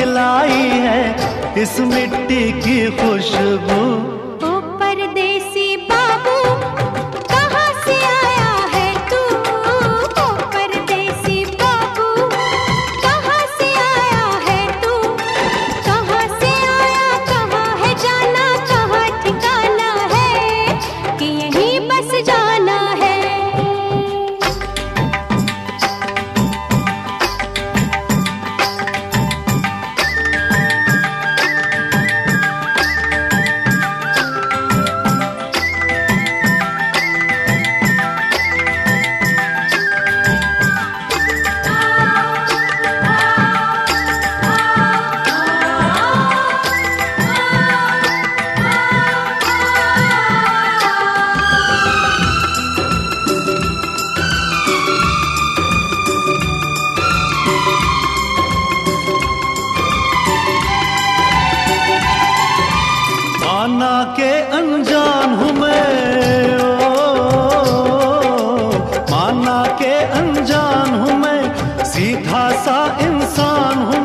मुझको खींच के लाई है इस मिट्टी की खुशबू। जाना के अनजान हूँ मैं, ओ। माना के अनजान हूँ मैं, सीधा सा इंसान हूँ